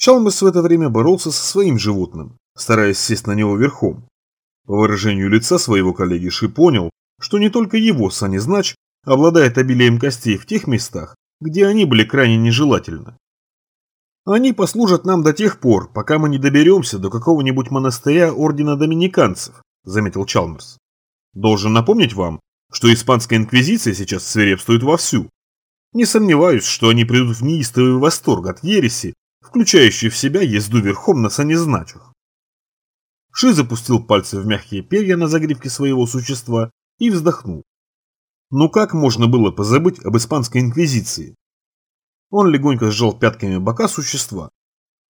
Чалмас в это время боролся со своим животным, стараясь сесть на него верхом. По выражению лица своего коллеги Ши понял, что не только его санезнач обладает обилием костей в тех местах, где они были крайне нежелательны. Они послужат нам до тех пор, пока мы не доберемся до какого-нибудь монастыря ордена доминиканцев, заметил Чалмерс. Должен напомнить вам, что испанская инквизиция сейчас свирепствует вовсю. Не сомневаюсь, что они придут в неистовый восторг от ереси, включающей в себя езду верхом на санезначах. Ши запустил пальцы в мягкие перья на загривке своего существа и вздохнул. Ну как можно было позабыть об испанской инквизиции? Он легонько сжал пятками бока существа.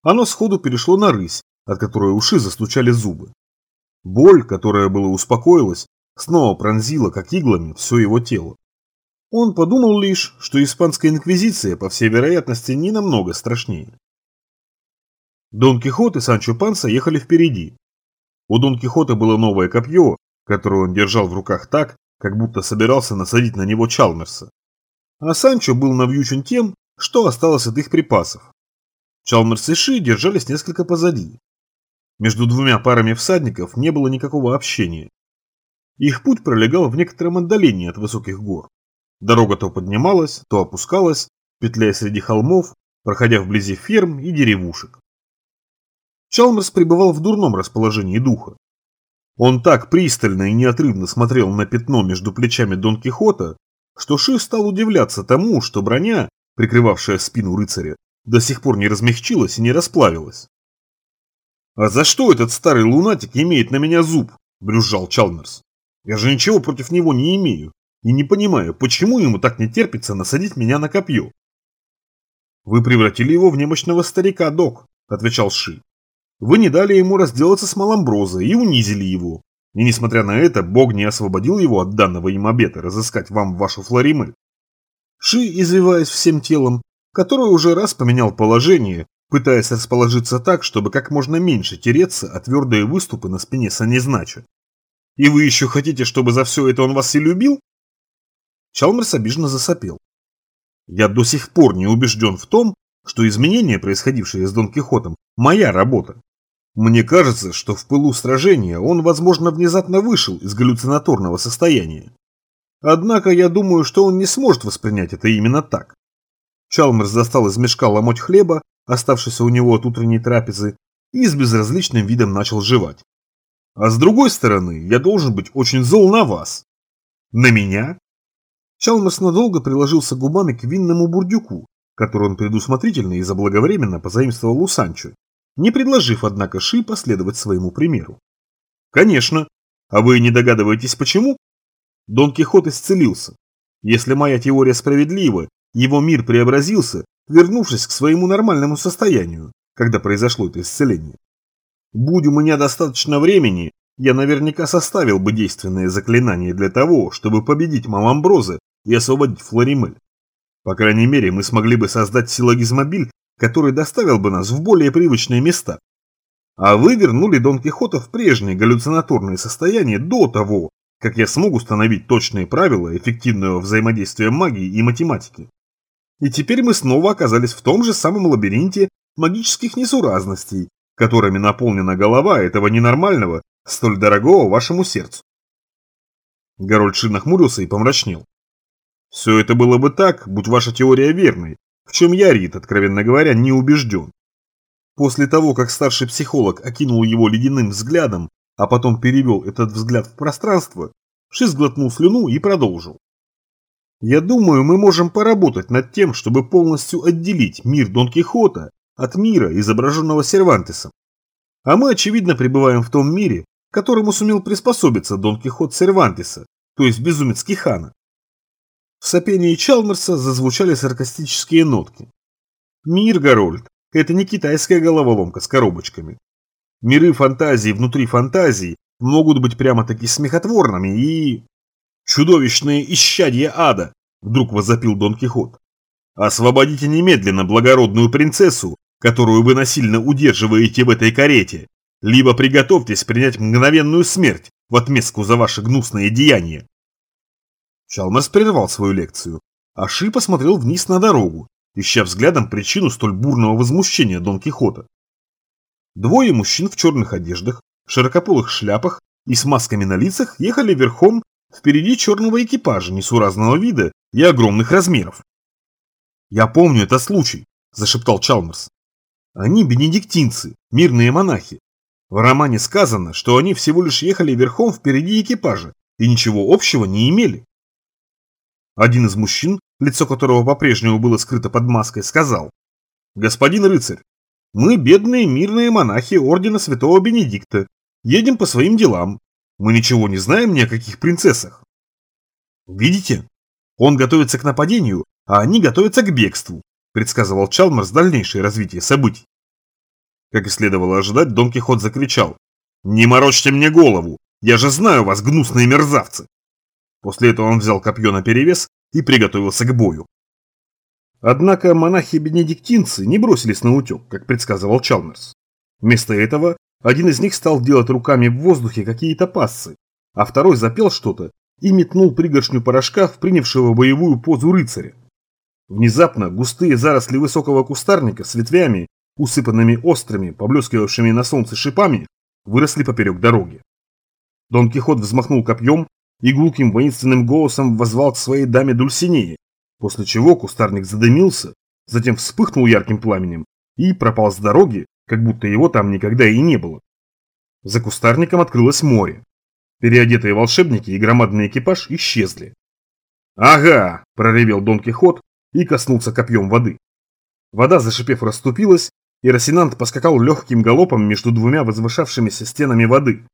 Оно сходу перешло на рысь, от которой уши застучали зубы. Боль, которая была успокоилась, снова пронзила, как иглами, все его тело. Он подумал лишь, что испанская инквизиция, по всей вероятности, не намного страшнее. Дон Кихот и Санчо Панса ехали впереди. У Дон Кихота было новое копье, которое он держал в руках так, как будто собирался насадить на него Чалмерса. А Санчо был навьючен тем, что осталось от их припасов. Чалмерс и Ши держались несколько позади. Между двумя парами всадников не было никакого общения. Их путь пролегал в некотором отдалении от высоких гор. Дорога то поднималась, то опускалась, петляя среди холмов, проходя вблизи ферм и деревушек. Чалмерс пребывал в дурном расположении духа. Он так пристально и неотрывно смотрел на пятно между плечами Дон Кихота, что Ши стал удивляться тому, что броня, прикрывавшая спину рыцаря, до сих пор не размягчилась и не расплавилась. «А за что этот старый лунатик имеет на меня зуб?» – брюзжал Чалмерс. «Я же ничего против него не имею и не понимаю, почему ему так не терпится насадить меня на копье». «Вы превратили его в немощного старика, док», – отвечал Ши. «Вы не дали ему разделаться с Маламброзой и унизили его. И несмотря на это, Бог не освободил его от данного им обета разыскать вам вашу Флоримель. Ши, извиваясь всем телом, который уже раз поменял положение, пытаясь расположиться так, чтобы как можно меньше тереться о твердые выступы на спине Санезнача. «И вы еще хотите, чтобы за все это он вас и любил?» Чалмерс обиженно засопел. «Я до сих пор не убежден в том, что изменения, происходившие с Дон Кихотом, моя работа. Мне кажется, что в пылу сражения он, возможно, внезапно вышел из галлюцинаторного состояния. Однако я думаю, что он не сможет воспринять это именно так. Чалмерс достал из мешка ломоть хлеба, оставшийся у него от утренней трапезы, и с безразличным видом начал жевать. А с другой стороны, я должен быть очень зол на вас. На меня? Чалмерс надолго приложился губами к винному бурдюку, который он предусмотрительно и заблаговременно позаимствовал у Санчо, не предложив, однако, Ши последовать своему примеру. Конечно. А вы не догадываетесь, почему? Дон Кихот исцелился. Если моя теория справедлива, его мир преобразился, вернувшись к своему нормальному состоянию, когда произошло это исцеление. Будь у меня достаточно времени, я наверняка составил бы действенное заклинание для того, чтобы победить Маламброза и освободить Флоримель. По крайней мере, мы смогли бы создать силогизмобиль, который доставил бы нас в более привычные места. А вы вернули Дон Кихота в прежнее галлюцинаторное состояние до того, как я смог установить точные правила эффективного взаимодействия магии и математики. И теперь мы снова оказались в том же самом лабиринте магических несуразностей, которыми наполнена голова этого ненормального, столь дорогого вашему сердцу. Горольд нахмурился и помрачнел. Все это было бы так, будь ваша теория верной, в чем я, Рит, откровенно говоря, не убежден. После того, как старший психолог окинул его ледяным взглядом, а потом перевел этот взгляд в пространство, Шиз глотнул слюну и продолжил. Я думаю, мы можем поработать над тем, чтобы полностью отделить мир Дон Кихота от мира, изображенного Сервантесом. А мы, очевидно, пребываем в том мире, к которому сумел приспособиться Дон Кихот Сервантеса, то есть безумец Кихана. В сопении Чалмерса зазвучали саркастические нотки. Мир, Гарольд, это не китайская головоломка с коробочками. Миры фантазии внутри фантазии могут быть прямо-таки смехотворными и... Чудовищные исчадья ада, вдруг возопил Дон Кихот. Освободите немедленно благородную принцессу, которую вы насильно удерживаете в этой карете, либо приготовьтесь принять мгновенную смерть в отместку за ваши гнусные деяния. Чалмерс прервал свою лекцию, а Ши посмотрел вниз на дорогу, ища взглядом причину столь бурного возмущения Дон Кихота. Двое мужчин в черных одеждах, широкополых шляпах и с масками на лицах ехали верхом впереди черного экипажа несуразного вида и огромных размеров. «Я помню этот случай», – зашептал Чалмерс. «Они бенедиктинцы, мирные монахи. В романе сказано, что они всего лишь ехали верхом впереди экипажа и ничего общего не имели». Один из мужчин, лицо которого по-прежнему было скрыто под маской, сказал, «Господин рыцарь, мы бедные мирные монахи ордена святого Бенедикта, едем по своим делам. Мы ничего не знаем ни о каких принцессах». «Видите? Он готовится к нападению, а они готовятся к бегству», предсказывал Чалмарс дальнейшее развитие событий. Как и следовало ожидать, Дон Кихот закричал. «Не морочьте мне голову! Я же знаю вас, гнусные мерзавцы!» После этого он взял копье на перевес и приготовился к бою. Однако монахи-бенедиктинцы не бросились на утек, как предсказывал Чалмерс. Вместо этого один из них стал делать руками в воздухе какие-то пассы, а второй запел что-то и метнул пригоршню порошка в принявшего боевую позу рыцаря. Внезапно густые заросли высокого кустарника с ветвями, усыпанными острыми, поблескивавшими на солнце шипами, выросли поперек дороги. Дон Кихот взмахнул копьем и глухим воинственным голосом возвал к своей даме Дульсинее, после чего кустарник задымился, затем вспыхнул ярким пламенем и пропал с дороги, как будто его там никогда и не было. За кустарником открылось море. Переодетые волшебники и громадный экипаж исчезли. «Ага!» – проревел Дон Кихот и коснулся копьем воды. Вода, зашипев, расступилась, и Росинант поскакал легким галопом между двумя возвышавшимися стенами воды.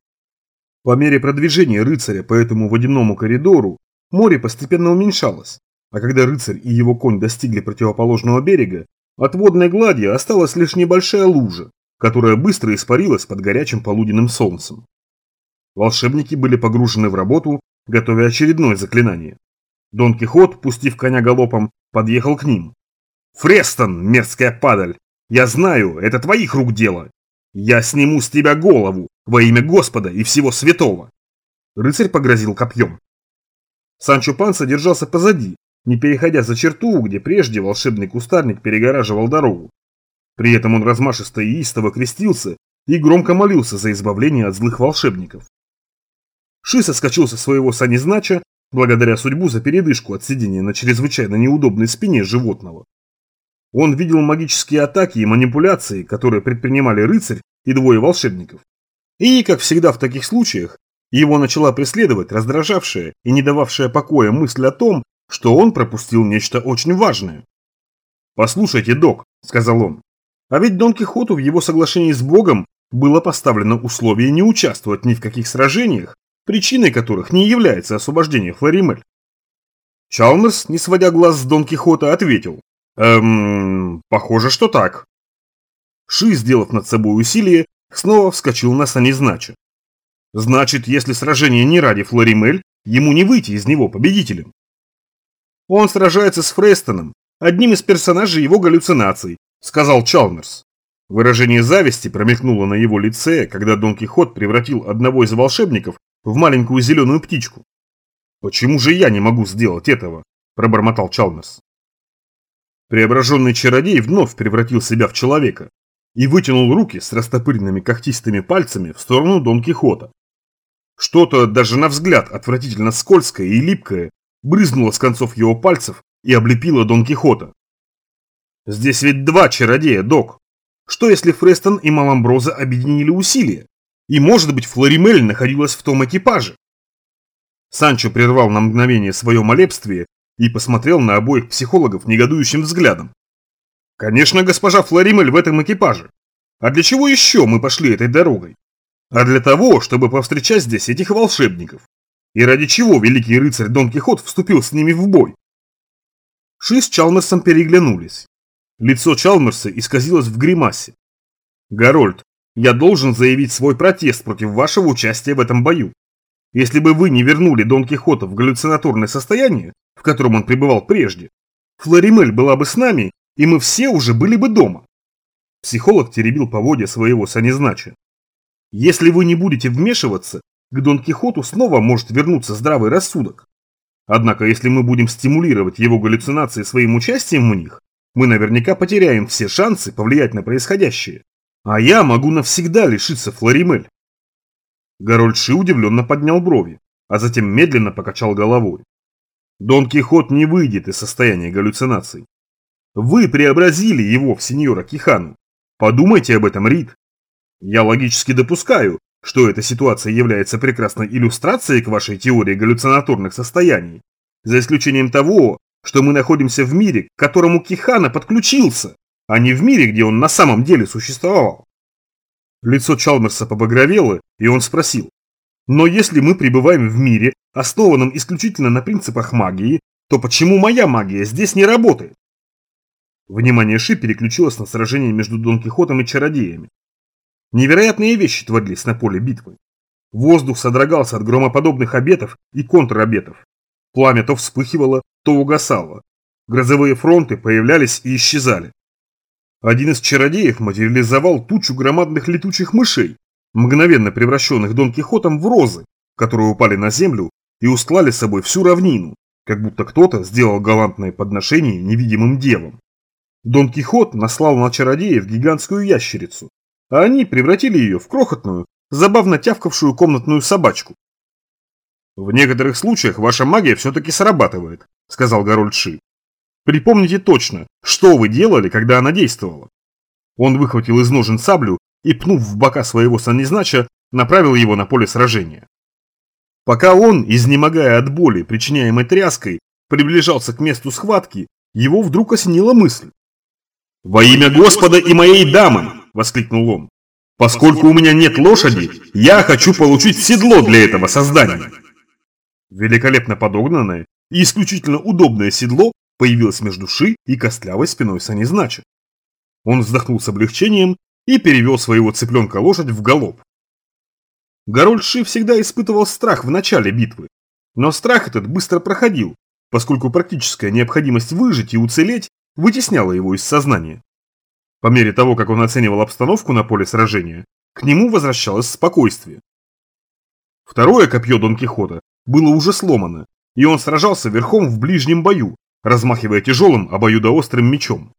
По мере продвижения рыцаря по этому водяному коридору море постепенно уменьшалось, а когда рыцарь и его конь достигли противоположного берега, от водной глади осталась лишь небольшая лужа, которая быстро испарилась под горячим полуденным солнцем. Волшебники были погружены в работу, готовя очередное заклинание. Дон Кихот, пустив коня галопом, подъехал к ним. «Фрестон, мерзкая падаль! Я знаю, это твоих рук дело! Я сниму с тебя голову во имя Господа и всего святого. Рыцарь погрозил копьем. Санчо Панса держался позади, не переходя за черту, где прежде волшебный кустарник перегораживал дорогу. При этом он размашисто и истово крестился и громко молился за избавление от злых волшебников. Ши соскочил со своего санизнача, благодаря судьбу за передышку от сидения на чрезвычайно неудобной спине животного. Он видел магические атаки и манипуляции, которые предпринимали рыцарь и двое волшебников. И, как всегда в таких случаях, его начала преследовать раздражавшая и не дававшая покоя мысль о том, что он пропустил нечто очень важное. «Послушайте, док», – сказал он, – «а ведь Дон Кихоту в его соглашении с Богом было поставлено условие не участвовать ни в каких сражениях, причиной которых не является освобождение Флоримель». Чалмерс, не сводя глаз с Дон Кихота, ответил, Эм, похоже, что так. Ши, сделав над собой усилие, снова вскочил на санизнача. Значит, если сражение не ради Флоримель, ему не выйти из него победителем. Он сражается с Фрестоном, одним из персонажей его галлюцинаций, сказал Чалмерс. Выражение зависти промелькнуло на его лице, когда Дон Кихот превратил одного из волшебников в маленькую зеленую птичку. «Почему же я не могу сделать этого?» – пробормотал Чалмерс. Преображенный чародей вновь превратил себя в человека и вытянул руки с растопыренными когтистыми пальцами в сторону Дон Кихота. Что-то даже на взгляд отвратительно скользкое и липкое брызнуло с концов его пальцев и облепило Дон Кихота. Здесь ведь два чародея, док. Что если Фрестон и Маламброза объединили усилия? И может быть Флоримель находилась в том экипаже? Санчо прервал на мгновение свое молебствие и посмотрел на обоих психологов негодующим взглядом. Конечно, госпожа Флоримель в этом экипаже. А для чего еще мы пошли этой дорогой? А для того, чтобы повстречать здесь этих волшебников. И ради чего великий рыцарь Дон Кихот вступил с ними в бой? Ши с Чалмерсом переглянулись. Лицо Чалмерса исказилось в гримасе. «Гарольд, я должен заявить свой протест против вашего участия в этом бою. Если бы вы не вернули Дон Кихота в галлюцинаторное состояние, в котором он пребывал прежде, Флоримель была бы с нами, и мы все уже были бы дома. Психолог теребил поводья своего санизнача. Если вы не будете вмешиваться, к Дон Кихоту снова может вернуться здравый рассудок. Однако, если мы будем стимулировать его галлюцинации своим участием в них, мы наверняка потеряем все шансы повлиять на происходящее. А я могу навсегда лишиться Флоримель. Гарольд Ши удивленно поднял брови, а затем медленно покачал головой. Дон Кихот не выйдет из состояния галлюцинаций. Вы преобразили его в сеньора Кихану. Подумайте об этом, Рид. Я логически допускаю, что эта ситуация является прекрасной иллюстрацией к вашей теории галлюцинаторных состояний, за исключением того, что мы находимся в мире, к которому Кихана подключился, а не в мире, где он на самом деле существовал. Лицо Чалмерса побагровело, и он спросил, «Но если мы пребываем в мире, основанном исключительно на принципах магии, то почему моя магия здесь не работает?» Внимание Ши переключилось на сражение между Дон Кихотом и чародеями. Невероятные вещи творились на поле битвы. Воздух содрогался от громоподобных обетов и контробетов. Пламя то вспыхивало, то угасало. Грозовые фронты появлялись и исчезали. Один из чародеев материализовал тучу громадных летучих мышей, мгновенно превращенных Дон Кихотом в розы, которые упали на землю и устлали с собой всю равнину, как будто кто-то сделал галантное подношение невидимым девам. Дон Кихот наслал на чародеев гигантскую ящерицу, а они превратили ее в крохотную, забавно тявкавшую комнатную собачку. «В некоторых случаях ваша магия все-таки срабатывает», — сказал Гарольд Ши. «Припомните точно, что вы делали, когда она действовала». Он выхватил из ножен саблю и, пнув в бока своего саннизнача, направил его на поле сражения. Пока он, изнемогая от боли, причиняемой тряской, приближался к месту схватки, его вдруг осенила мысль. «Во имя Господа и моей дамы!» – воскликнул он. «Поскольку у меня нет лошади, я хочу получить седло для этого создания!» Великолепно подогнанное и исключительно удобное седло появилось между Ши и костлявой спиной Санизнача. Он вздохнул с облегчением и перевел своего цыпленка-лошадь в галоп. Гарольд Ши всегда испытывал страх в начале битвы, но страх этот быстро проходил, поскольку практическая необходимость выжить и уцелеть вытесняла его из сознания. По мере того, как он оценивал обстановку на поле сражения, к нему возвращалось спокойствие. Второе копье Дон Кихота было уже сломано, и он сражался верхом в ближнем бою, размахивая тяжелым обоюдоострым мечом.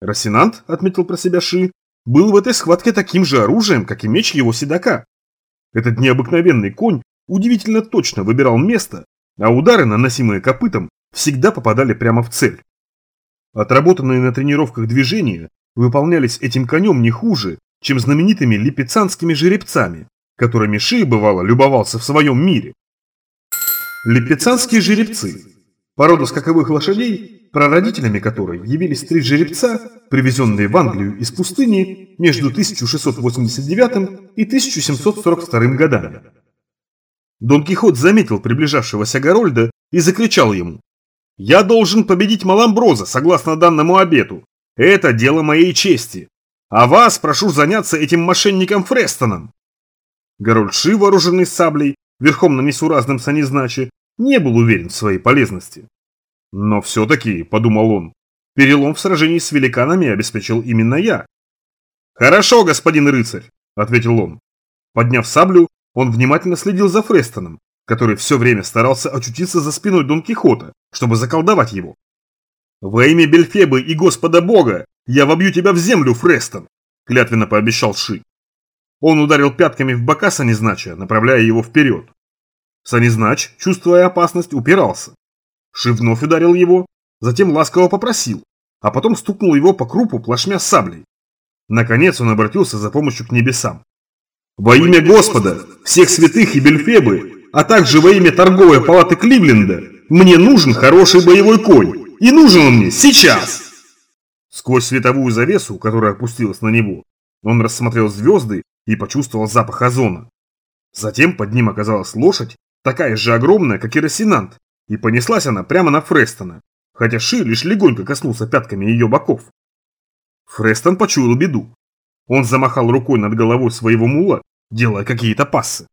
Рассенант, отметил про себя Ши, был в этой схватке таким же оружием, как и меч его седока. Этот необыкновенный конь удивительно точно выбирал место, а удары, наносимые копытом, всегда попадали прямо в цель. Отработанные на тренировках движения выполнялись этим конем не хуже, чем знаменитыми липецанскими жеребцами, которыми Ши, бывало, любовался в своем мире. Липецанские жеребцы – порода скаковых лошадей, прародителями которой явились три жеребца, привезенные в Англию из пустыни между 1689 и 1742 годами. Дон Кихот заметил приближавшегося Гарольда и закричал ему «Я должен победить Маламброза, согласно данному обету. Это дело моей чести. А вас прошу заняться этим мошенником Фрестоном». Гарольд Ши, вооруженный саблей, верхом на несуразном санизначе, не был уверен в своей полезности. Но все-таки, подумал он, перелом в сражении с великанами обеспечил именно я. «Хорошо, господин рыцарь», — ответил он. Подняв саблю, он внимательно следил за Фрестоном, который все время старался очутиться за спиной Дон Кихота, чтобы заколдовать его. «Во имя Бельфебы и Господа Бога я вобью тебя в землю, Фрестон!» – клятвенно пообещал Ши. Он ударил пятками в бока Санизнача, направляя его вперед. Санизнач, чувствуя опасность, упирался. Ши вновь ударил его, затем ласково попросил, а потом стукнул его по крупу плашмя саблей. Наконец он обратился за помощью к небесам. «Во имя Господа, всех святых и Бельфебы, а также во имя торговой палаты Кливленда, мне нужен хороший боевой конь, и нужен он мне сейчас!» Сквозь световую завесу, которая опустилась на него, он рассмотрел звезды и почувствовал запах озона. Затем под ним оказалась лошадь, такая же огромная, как и Рассенант, и понеслась она прямо на Фрестона, хотя Ши лишь легонько коснулся пятками ее боков. Фрестон почуял беду. Он замахал рукой над головой своего мула, делая какие-то пассы.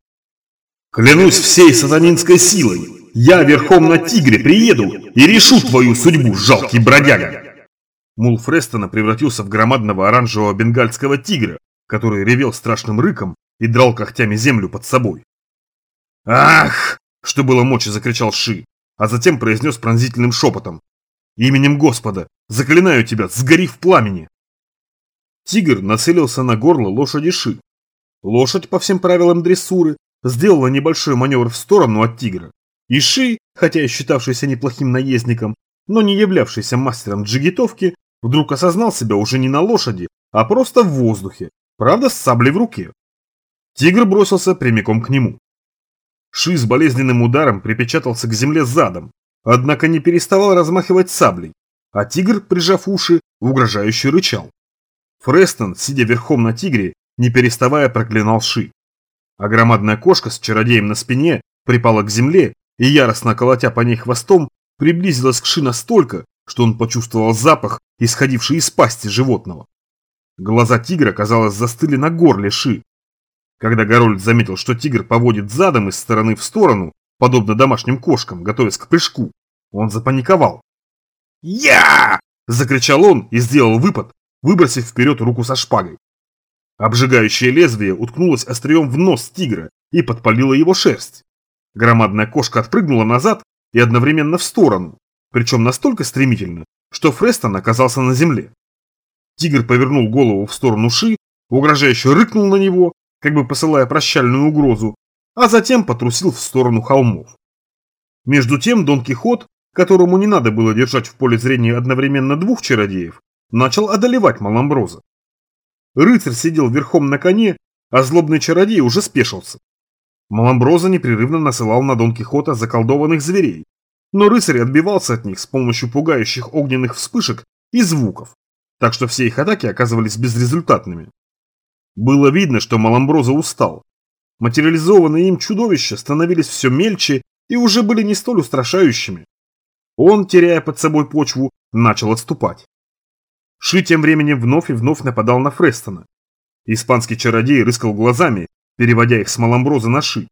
«Клянусь всей сатанинской силой, я верхом на тигре приеду и решу твою судьбу, жалкий бродяга!» Мул Фрестона превратился в громадного оранжевого бенгальского тигра, который ревел страшным рыком и драл когтями землю под собой. «Ах!» – что было мочи, закричал Ши, а затем произнес пронзительным шепотом. «Именем Господа, Заклинаю тебя, сгори в пламени!» Тигр нацелился на горло лошади Ши. Лошадь, по всем правилам дрессуры, сделала небольшой маневр в сторону от тигра. И Ши, хотя и считавшийся неплохим наездником, но не являвшийся мастером джигитовки, вдруг осознал себя уже не на лошади, а просто в воздухе, правда с саблей в руке. Тигр бросился прямиком к нему. Ши с болезненным ударом припечатался к земле задом, однако не переставал размахивать саблей, а тигр, прижав уши, угрожающе рычал. Фрестон, сидя верхом на тигре, не переставая проклинал Ши. А громадная кошка с чародеем на спине припала к земле и, яростно колотя по ней хвостом, приблизилась к Ши настолько, что он почувствовал запах, исходивший из пасти животного. Глаза тигра, казалось, застыли на горле Ши. Когда Горольд заметил, что тигр поводит задом из стороны в сторону, подобно домашним кошкам, готовясь к прыжку, он запаниковал. «Я!» – закричал он и сделал выпад, выбросив вперед руку со шпагой. Обжигающее лезвие уткнулось острием в нос тигра и подпалило его шерсть. Громадная кошка отпрыгнула назад и одновременно в сторону, причем настолько стремительно, что Фрестон оказался на земле. Тигр повернул голову в сторону Ши, угрожающе рыкнул на него, как бы посылая прощальную угрозу, а затем потрусил в сторону холмов. Между тем Дон Кихот, которому не надо было держать в поле зрения одновременно двух чародеев, начал одолевать Маламброза. Рыцарь сидел верхом на коне, а злобный чародей уже спешился. Маламброза непрерывно насылал на Дон Кихота заколдованных зверей, но рыцарь отбивался от них с помощью пугающих огненных вспышек и звуков, так что все их атаки оказывались безрезультатными. Было видно, что Маламброза устал. Материализованные им чудовища становились все мельче и уже были не столь устрашающими. Он, теряя под собой почву, начал отступать. Ши тем временем вновь и вновь нападал на Фрестона. Испанский чародей рыскал глазами, переводя их с Маламброза на Ши.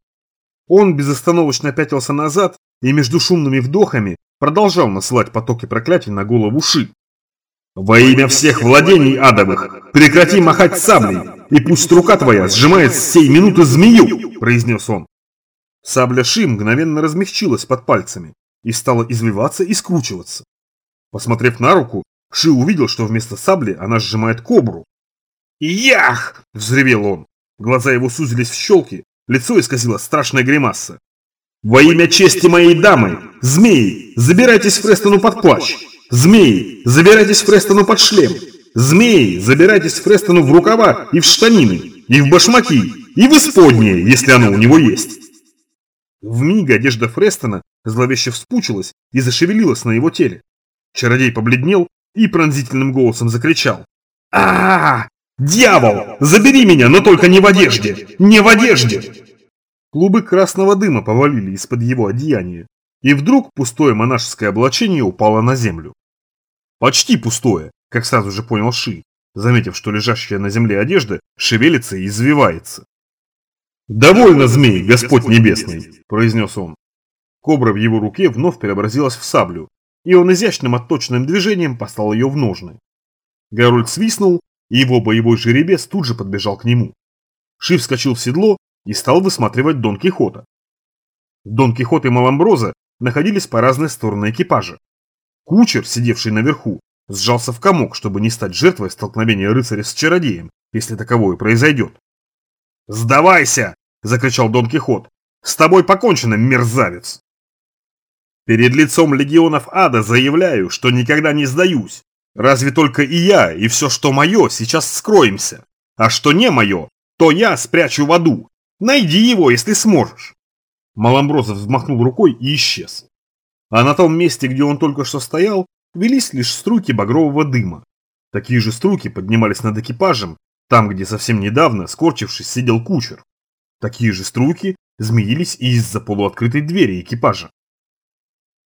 Он безостановочно пятился назад и между шумными вдохами продолжал насылать потоки проклятий на голову Ши. «Во имя всех владений адовых, прекрати махать саблей, и пусть рука твоя сжимает с сей минуты змею!» – произнес он. Сабля Ши мгновенно размягчилась под пальцами и стала извиваться и скручиваться. Посмотрев на руку, Ши увидел, что вместо сабли она сжимает кобру. «Ях!» – взревел он. Глаза его сузились в щелки, лицо исказило страшная гримаса. «Во имя чести моей дамы! Змеи, забирайтесь Фрестону под плащ! Змеи, забирайтесь Фрестону под шлем! Змеи, забирайтесь Фрестону в рукава и в штанины, и в башмаки, и в исподнее, если оно у него есть!» В миг одежда Фрестона зловеще вспучилась и зашевелилась на его теле. Чародей побледнел и пронзительным голосом закричал. а, -а, -а Дьявол! Забери меня, но только не в одежде! Не в одежде!» Клубы красного дыма повалили из-под его одеяния, и вдруг пустое монашеское облачение упало на землю. Почти пустое, как сразу же понял Ши, заметив, что лежащая на земле одежда шевелится и извивается. «Довольно, змей, Господь Небесный!» – произнес он. Кобра в его руке вновь преобразилась в саблю, и он изящным отточенным движением послал ее в ножны. Гарольд свистнул, и его боевой жеребец тут же подбежал к нему. Шиф вскочил в седло и стал высматривать Дон Кихота. Дон Кихот и Маламброза находились по разные стороны экипажа. Кучер, сидевший наверху, сжался в комок, чтобы не стать жертвой столкновения рыцаря с чародеем, если таковое произойдет. «Сдавайся!» – закричал Дон Кихот. «С тобой покончено, мерзавец!» Перед лицом легионов ада заявляю, что никогда не сдаюсь. Разве только и я, и все, что мое, сейчас скроемся. А что не мое, то я спрячу в аду. Найди его, если сможешь. Маламброзов взмахнул рукой и исчез. А на том месте, где он только что стоял, велись лишь струйки багрового дыма. Такие же струйки поднимались над экипажем, там, где совсем недавно, скорчившись, сидел кучер. Такие же струйки змеились и из-за полуоткрытой двери экипажа.